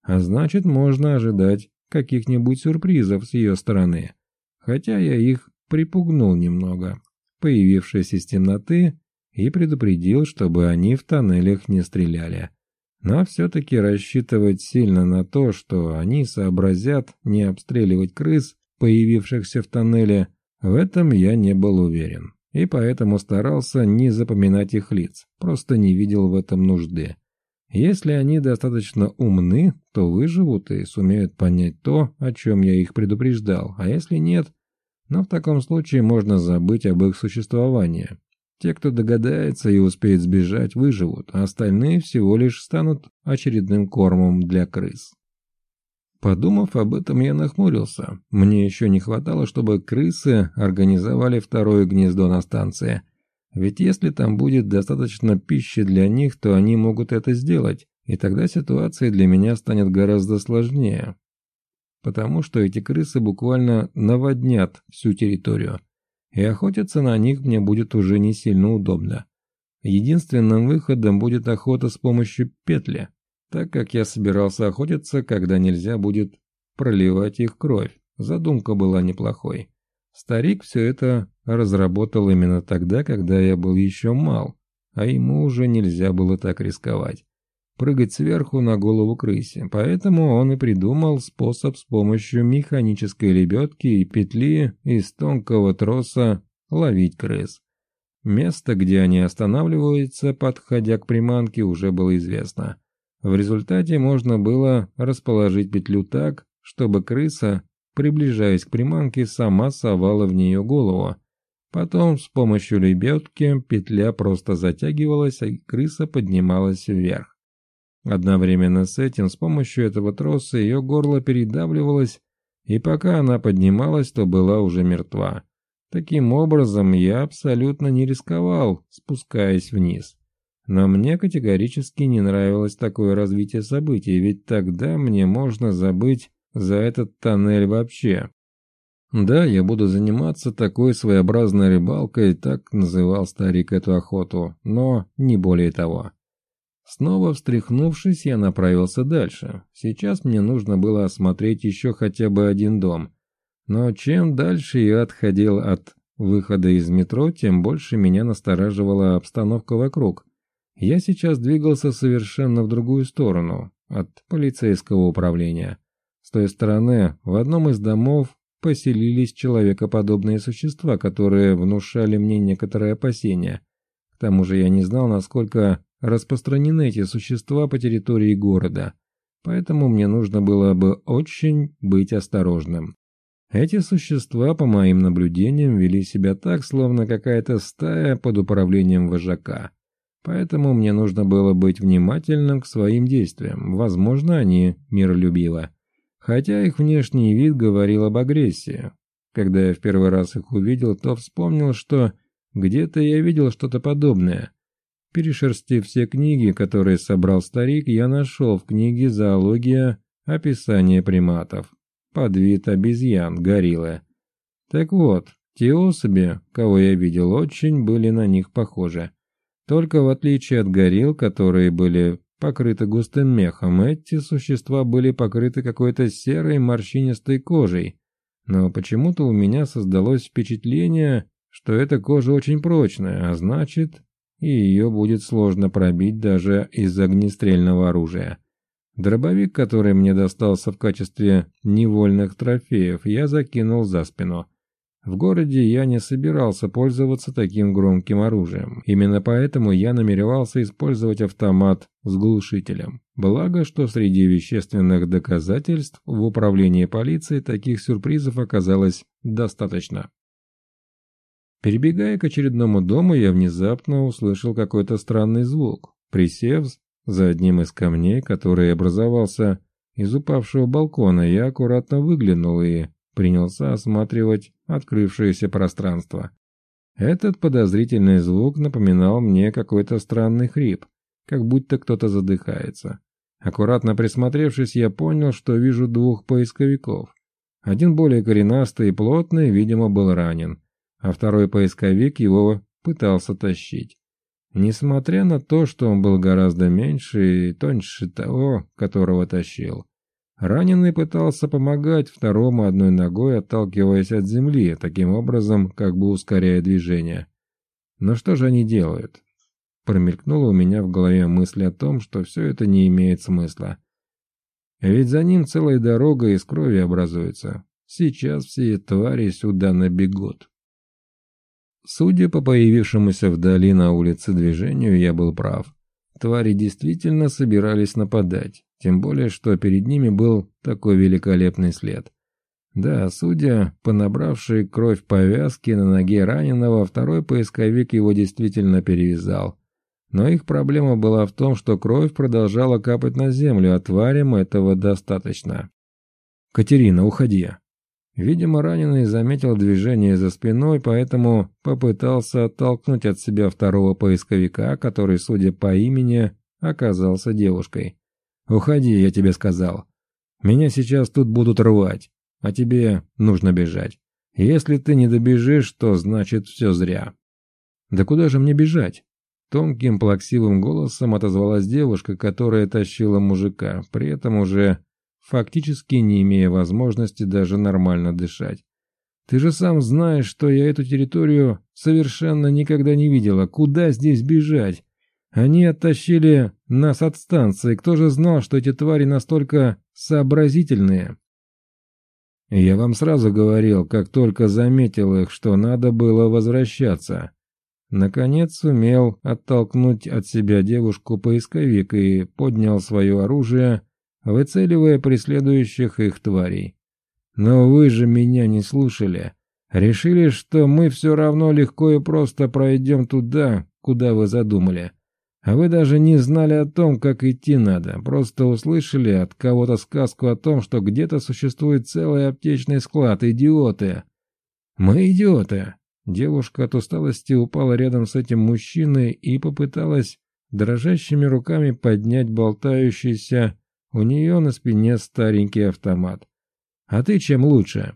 А значит, можно ожидать каких-нибудь сюрпризов с ее стороны. Хотя я их припугнул немного, появившись из темноты и предупредил, чтобы они в тоннелях не стреляли. Но все-таки рассчитывать сильно на то, что они сообразят не обстреливать крыс, появившихся в тоннеле, в этом я не был уверен. И поэтому старался не запоминать их лиц, просто не видел в этом нужды. Если они достаточно умны, то выживут и сумеют понять то, о чем я их предупреждал, а если нет, но в таком случае можно забыть об их существовании, те, кто догадается и успеет сбежать, выживут, а остальные всего лишь станут очередным кормом для крыс. Подумав об этом, я нахмурился. Мне еще не хватало, чтобы крысы организовали второе гнездо на станции. Ведь если там будет достаточно пищи для них, то они могут это сделать, и тогда ситуация для меня станет гораздо сложнее. Потому что эти крысы буквально наводнят всю территорию и охотиться на них мне будет уже не сильно удобно. Единственным выходом будет охота с помощью петли, так как я собирался охотиться, когда нельзя будет проливать их кровь. Задумка была неплохой. Старик все это разработал именно тогда, когда я был еще мал, а ему уже нельзя было так рисковать прыгать сверху на голову крысе, поэтому он и придумал способ с помощью механической лебедки и петли из тонкого троса ловить крыс. Место, где они останавливаются, подходя к приманке, уже было известно. В результате можно было расположить петлю так, чтобы крыса, приближаясь к приманке, сама совала в нее голову. Потом с помощью лебедки петля просто затягивалась, и крыса поднималась вверх. Одновременно с этим, с помощью этого троса ее горло передавливалось, и пока она поднималась, то была уже мертва. Таким образом, я абсолютно не рисковал, спускаясь вниз. Но мне категорически не нравилось такое развитие событий, ведь тогда мне можно забыть за этот тоннель вообще. Да, я буду заниматься такой своеобразной рыбалкой, так называл старик эту охоту, но не более того. Снова встряхнувшись, я направился дальше. Сейчас мне нужно было осмотреть еще хотя бы один дом. Но чем дальше я отходил от выхода из метро, тем больше меня настораживала обстановка вокруг. Я сейчас двигался совершенно в другую сторону, от полицейского управления. С той стороны, в одном из домов поселились человекоподобные существа, которые внушали мне некоторые опасения. К тому же я не знал, насколько распространены эти существа по территории города, поэтому мне нужно было бы очень быть осторожным. Эти существа, по моим наблюдениям, вели себя так, словно какая-то стая под управлением вожака. Поэтому мне нужно было быть внимательным к своим действиям. Возможно, они миролюбивы. Хотя их внешний вид говорил об агрессии. Когда я в первый раз их увидел, то вспомнил, что где-то я видел что-то подобное. Перешерстив все книги, которые собрал старик, я нашел в книге «Зоология» описание приматов. Подвид обезьян, гориллы. Так вот, те особи, кого я видел, очень были на них похожи. Только в отличие от горилл, которые были покрыты густым мехом, эти существа были покрыты какой-то серой морщинистой кожей. Но почему-то у меня создалось впечатление, что эта кожа очень прочная, а значит, и ее будет сложно пробить даже из огнестрельного оружия. Дробовик, который мне достался в качестве невольных трофеев, я закинул за спину. В городе я не собирался пользоваться таким громким оружием. Именно поэтому я намеревался использовать автомат с глушителем. Благо, что среди вещественных доказательств в управлении полиции таких сюрпризов оказалось достаточно. Перебегая к очередному дому, я внезапно услышал какой-то странный звук. Присев за одним из камней, который образовался из упавшего балкона, я аккуратно выглянул и принялся осматривать открывшееся пространство. Этот подозрительный звук напоминал мне какой-то странный хрип, как будто кто-то задыхается. Аккуратно присмотревшись, я понял, что вижу двух поисковиков. Один более коренастый и плотный, видимо, был ранен, а второй поисковик его пытался тащить. Несмотря на то, что он был гораздо меньше и тоньше того, которого тащил, Раненый пытался помогать второму одной ногой, отталкиваясь от земли, таким образом, как бы ускоряя движение. Но что же они делают? Промелькнула у меня в голове мысль о том, что все это не имеет смысла. Ведь за ним целая дорога из крови образуется. Сейчас все твари сюда набегут. Судя по появившемуся вдали на улице движению, я был прав. Твари действительно собирались нападать. Тем более, что перед ними был такой великолепный след. Да, судя по набравшей кровь повязки на ноге раненого, второй поисковик его действительно перевязал. Но их проблема была в том, что кровь продолжала капать на землю, а тварям этого достаточно. «Катерина, уходи!» Видимо, раненый заметил движение за спиной, поэтому попытался оттолкнуть от себя второго поисковика, который, судя по имени, оказался девушкой. «Уходи, я тебе сказал. Меня сейчас тут будут рвать, а тебе нужно бежать. Если ты не добежишь, то значит все зря». «Да куда же мне бежать?» Тонким плаксивым голосом отозвалась девушка, которая тащила мужика, при этом уже фактически не имея возможности даже нормально дышать. «Ты же сам знаешь, что я эту территорию совершенно никогда не видела. Куда здесь бежать? Они оттащили нас от станции. Кто же знал, что эти твари настолько сообразительные? Я вам сразу говорил, как только заметил их, что надо было возвращаться. Наконец сумел оттолкнуть от себя девушку-поисковик и поднял свое оружие, выцеливая преследующих их тварей. Но вы же меня не слушали. Решили, что мы все равно легко и просто пройдем туда, куда вы задумали. А вы даже не знали о том, как идти надо, просто услышали от кого-то сказку о том, что где-то существует целый аптечный склад, идиоты. Мы идиоты. Девушка от усталости упала рядом с этим мужчиной и попыталась дрожащими руками поднять болтающийся у нее на спине старенький автомат. А ты чем лучше?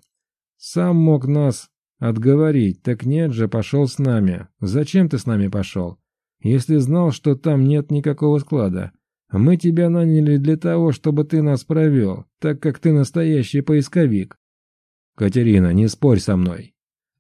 Сам мог нас отговорить, так нет же, пошел с нами. Зачем ты с нами пошел? если знал, что там нет никакого склада. Мы тебя наняли для того, чтобы ты нас провел, так как ты настоящий поисковик. Катерина, не спорь со мной.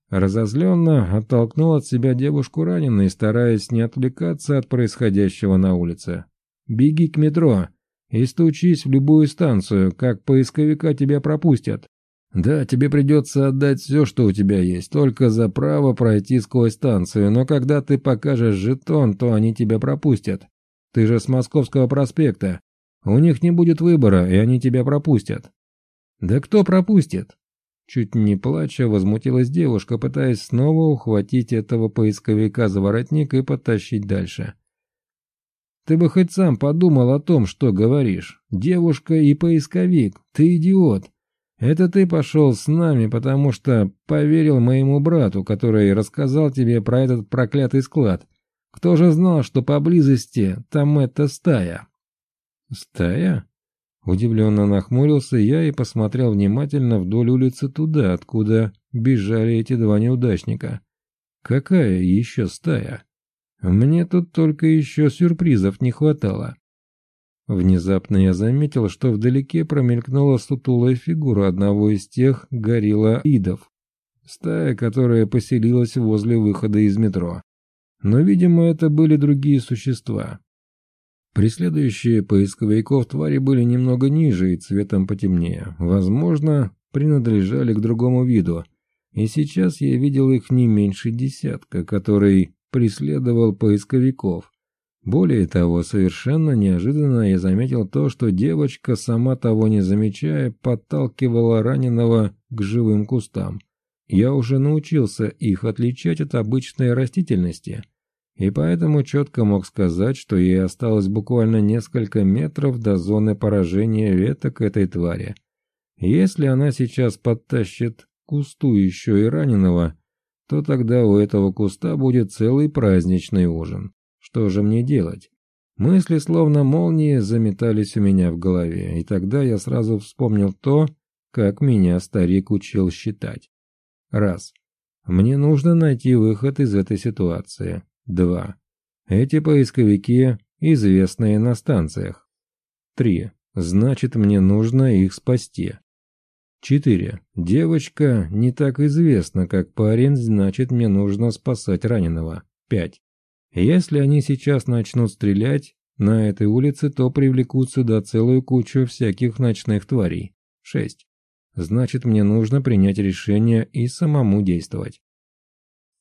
Разозленно оттолкнул от себя девушку раненой, стараясь не отвлекаться от происходящего на улице. «Беги к метро и стучись в любую станцию, как поисковика тебя пропустят. Да, тебе придется отдать все, что у тебя есть, только за право пройти сквозь станцию, но когда ты покажешь жетон, то они тебя пропустят. Ты же с Московского проспекта. У них не будет выбора, и они тебя пропустят. Да кто пропустит? Чуть не плача, возмутилась девушка, пытаясь снова ухватить этого поисковика за воротник и подтащить дальше. Ты бы хоть сам подумал о том, что говоришь. Девушка и поисковик. Ты идиот. Это ты пошел с нами, потому что поверил моему брату, который рассказал тебе про этот проклятый склад. Кто же знал, что поблизости там эта стая?» «Стая?» Удивленно нахмурился я и посмотрел внимательно вдоль улицы туда, откуда бежали эти два неудачника. «Какая еще стая?» Мне тут только еще сюрпризов не хватало. Внезапно я заметил, что вдалеке промелькнула сутулая фигура одного из тех горилла-идов, стая, которая поселилась возле выхода из метро. Но, видимо, это были другие существа. Преследующие поисковиков твари были немного ниже и цветом потемнее. Возможно, принадлежали к другому виду, и сейчас я видел их не меньше десятка, который преследовал поисковиков. Более того, совершенно неожиданно я заметил то, что девочка, сама того не замечая, подталкивала раненого к живым кустам. Я уже научился их отличать от обычной растительности, и поэтому четко мог сказать, что ей осталось буквально несколько метров до зоны поражения веток этой твари. Если она сейчас подтащит кусту еще и раненого, то тогда у этого куста будет целый праздничный ужин. Что же мне делать? Мысли словно молнии заметались у меня в голове, и тогда я сразу вспомнил то, как меня старик учил считать. Раз. Мне нужно найти выход из этой ситуации. Два. Эти поисковики известные на станциях. Три. Значит, мне нужно их спасти. 4. Девочка не так известна, как парень, значит мне нужно спасать раненого. 5. Если они сейчас начнут стрелять на этой улице, то привлекут сюда целую кучу всяких ночных тварей. 6. Значит мне нужно принять решение и самому действовать.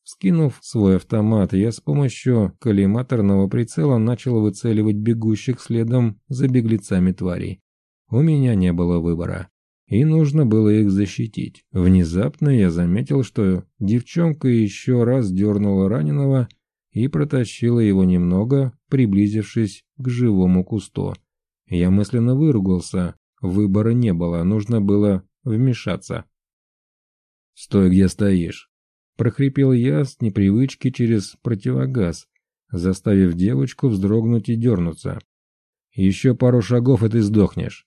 Скинув свой автомат, я с помощью коллиматорного прицела начал выцеливать бегущих следом за беглецами тварей. У меня не было выбора и нужно было их защитить. Внезапно я заметил, что девчонка еще раз дернула раненого и протащила его немного, приблизившись к живому кусту. Я мысленно выругался, выбора не было, нужно было вмешаться. «Стой, где стоишь!» – прохрипел я с непривычки через противогаз, заставив девочку вздрогнуть и дернуться. «Еще пару шагов, и ты сдохнешь!»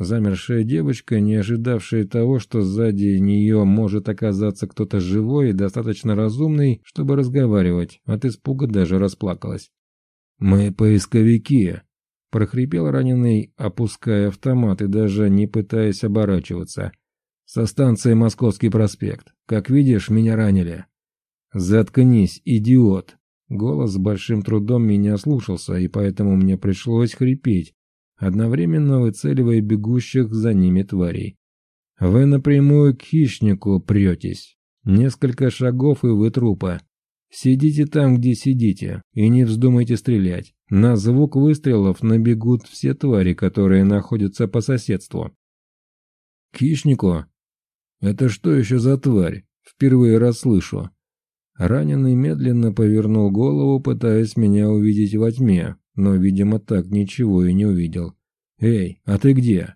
Замершая девочка, не ожидавшая того, что сзади нее может оказаться кто-то живой и достаточно разумный, чтобы разговаривать, от испуга даже расплакалась. «Мы поисковики!» – прохрипел раненый, опуская автомат и даже не пытаясь оборачиваться. «Со станции Московский проспект. Как видишь, меня ранили». «Заткнись, идиот!» Голос с большим трудом меня слушался, и поэтому мне пришлось хрипеть, одновременно выцеливая бегущих за ними тварей. «Вы напрямую к хищнику претесь. Несколько шагов, и вы трупа. Сидите там, где сидите, и не вздумайте стрелять. На звук выстрелов набегут все твари, которые находятся по соседству». «К хищнику? Это что еще за тварь? Впервые раз слышу». Раненый медленно повернул голову, пытаясь меня увидеть во тьме, но, видимо, так ничего и не увидел. «Эй, а ты где?»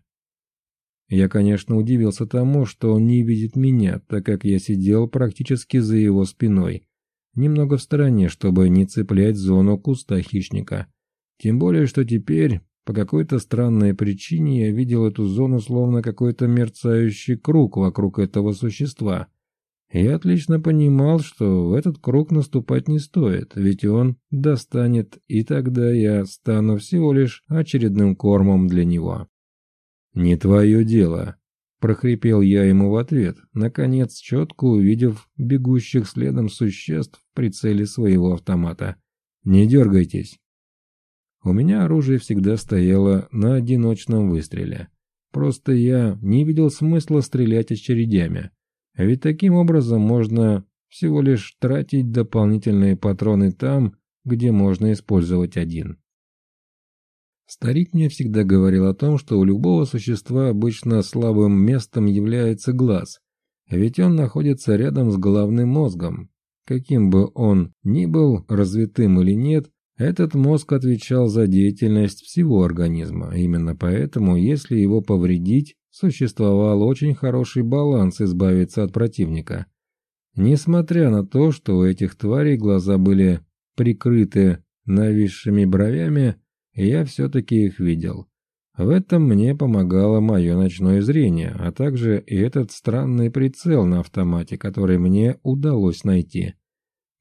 Я, конечно, удивился тому, что он не видит меня, так как я сидел практически за его спиной, немного в стороне, чтобы не цеплять зону куста хищника. Тем более, что теперь, по какой-то странной причине, я видел эту зону словно какой-то мерцающий круг вокруг этого существа, я отлично понимал, что в этот круг наступать не стоит, ведь он достанет, и тогда я стану всего лишь очередным кормом для него. «Не твое дело», – прохрипел я ему в ответ, наконец четко увидев бегущих следом существ в прицеле своего автомата. «Не дергайтесь». У меня оружие всегда стояло на одиночном выстреле. Просто я не видел смысла стрелять очередями. А ведь таким образом можно всего лишь тратить дополнительные патроны там, где можно использовать один. Старик мне всегда говорил о том, что у любого существа обычно слабым местом является глаз, ведь он находится рядом с головным мозгом. Каким бы он ни был развитым или нет, Этот мозг отвечал за деятельность всего организма. Именно поэтому, если его повредить, существовал очень хороший баланс избавиться от противника. Несмотря на то, что у этих тварей глаза были прикрыты нависшими бровями, я все-таки их видел. В этом мне помогало мое ночное зрение, а также и этот странный прицел на автомате, который мне удалось найти.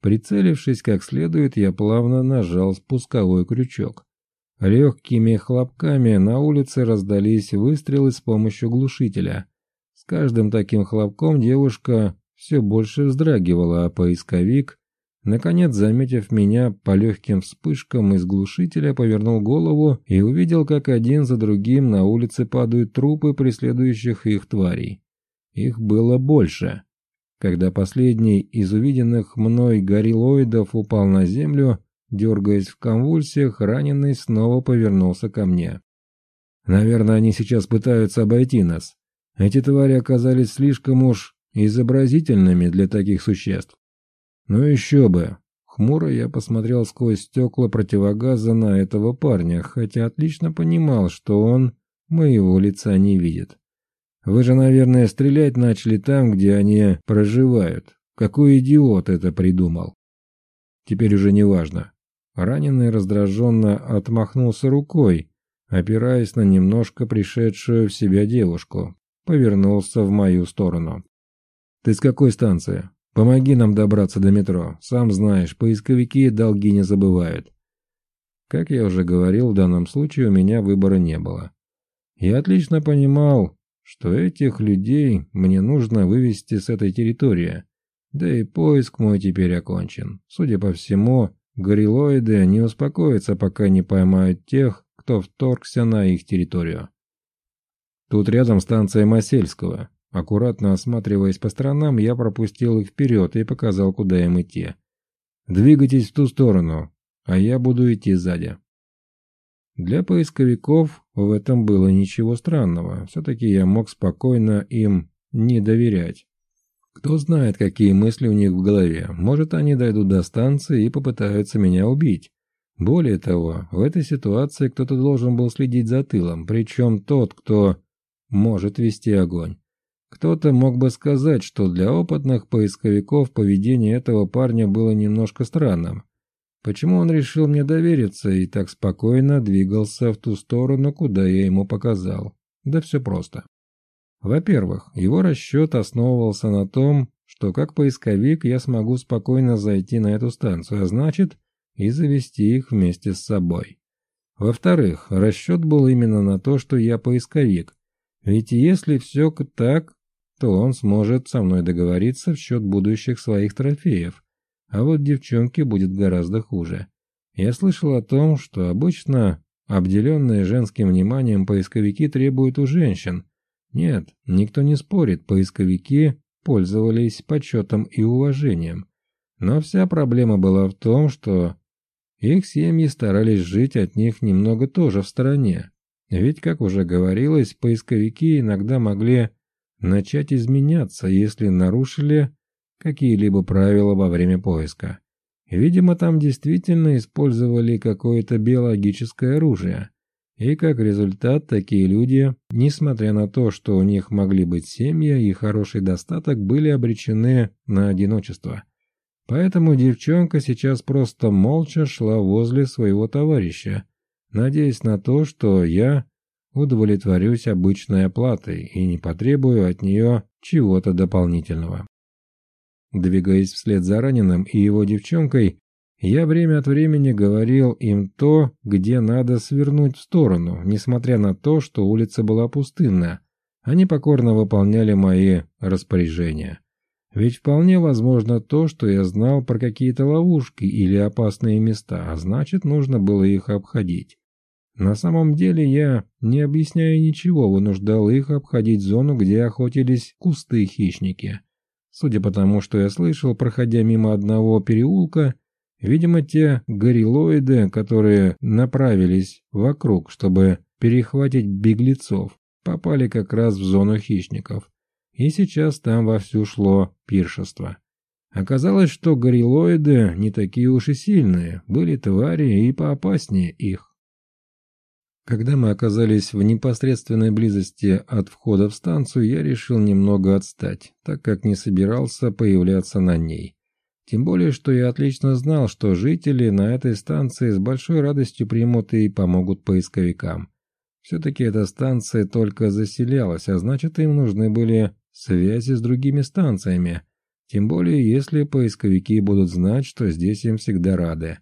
Прицелившись как следует, я плавно нажал спусковой крючок. Легкими хлопками на улице раздались выстрелы с помощью глушителя. С каждым таким хлопком девушка все больше вздрагивала, а поисковик, наконец заметив меня по легким вспышкам из глушителя, повернул голову и увидел, как один за другим на улице падают трупы преследующих их тварей. Их было больше. Когда последний из увиденных мной горилоидов упал на землю, Дергаясь в конвульсиях, раненый снова повернулся ко мне. «Наверное, они сейчас пытаются обойти нас. Эти твари оказались слишком уж изобразительными для таких существ. Ну еще бы!» Хмуро я посмотрел сквозь стекла противогаза на этого парня, хотя отлично понимал, что он моего лица не видит. «Вы же, наверное, стрелять начали там, где они проживают. Какой идиот это придумал?» Теперь уже не важно. Раненый раздраженно отмахнулся рукой, опираясь на немножко пришедшую в себя девушку. Повернулся в мою сторону. «Ты с какой станции? Помоги нам добраться до метро. Сам знаешь, поисковики долги не забывают». Как я уже говорил, в данном случае у меня выбора не было. Я отлично понимал, что этих людей мне нужно вывести с этой территории. Да и поиск мой теперь окончен. Судя по всему, Горилоиды не успокоятся, пока не поймают тех, кто вторгся на их территорию. Тут рядом станция Масельского. Аккуратно осматриваясь по сторонам, я пропустил их вперед и показал, куда им идти. «Двигайтесь в ту сторону, а я буду идти сзади». Для поисковиков в этом было ничего странного. Все-таки я мог спокойно им не доверять. Кто знает, какие мысли у них в голове. Может, они дойдут до станции и попытаются меня убить. Более того, в этой ситуации кто-то должен был следить за тылом, причем тот, кто может вести огонь. Кто-то мог бы сказать, что для опытных поисковиков поведение этого парня было немножко странным. Почему он решил мне довериться и так спокойно двигался в ту сторону, куда я ему показал? Да все просто. Во-первых, его расчет основывался на том, что как поисковик я смогу спокойно зайти на эту станцию, а значит и завести их вместе с собой. Во-вторых, расчет был именно на то, что я поисковик, ведь если все так, то он сможет со мной договориться в счет будущих своих трофеев, а вот девчонке будет гораздо хуже. Я слышал о том, что обычно обделенные женским вниманием поисковики требуют у женщин, нет, никто не спорит, поисковики пользовались почетом и уважением. Но вся проблема была в том, что их семьи старались жить от них немного тоже в стороне. Ведь, как уже говорилось, поисковики иногда могли начать изменяться, если нарушили какие-либо правила во время поиска. Видимо, там действительно использовали какое-то биологическое оружие. И как результат, такие люди, несмотря на то, что у них могли быть семьи и хороший достаток, были обречены на одиночество. Поэтому девчонка сейчас просто молча шла возле своего товарища, надеясь на то, что я удовлетворюсь обычной оплатой и не потребую от нее чего-то дополнительного. Двигаясь вслед за раненым и его девчонкой, я время от времени говорил им то, где надо свернуть в сторону, несмотря на то, что улица была пустынная. Они покорно выполняли мои распоряжения. Ведь вполне возможно то, что я знал про какие-то ловушки или опасные места, а значит, нужно было их обходить. На самом деле я, не объясняя ничего, вынуждал их обходить зону, где охотились кусты-хищники. Судя по тому, что я слышал, проходя мимо одного переулка, Видимо, те горилоиды, которые направились вокруг, чтобы перехватить беглецов, попали как раз в зону хищников. И сейчас там вовсю шло пиршество. Оказалось, что горилоиды не такие уж и сильные, были твари и поопаснее их. Когда мы оказались в непосредственной близости от входа в станцию, я решил немного отстать, так как не собирался появляться на ней. Тем более, что я отлично знал, что жители на этой станции с большой радостью примут и помогут поисковикам. Все-таки эта станция только заселялась, а значит им нужны были связи с другими станциями, тем более если поисковики будут знать, что здесь им всегда рады.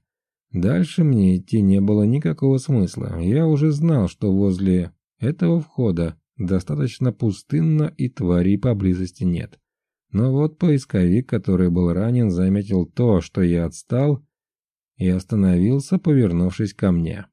Дальше мне идти не было никакого смысла. Я уже знал, что возле этого входа достаточно пустынно и тварей поблизости нет. Но вот поисковик, который был ранен, заметил то, что я отстал, и остановился, повернувшись ко мне.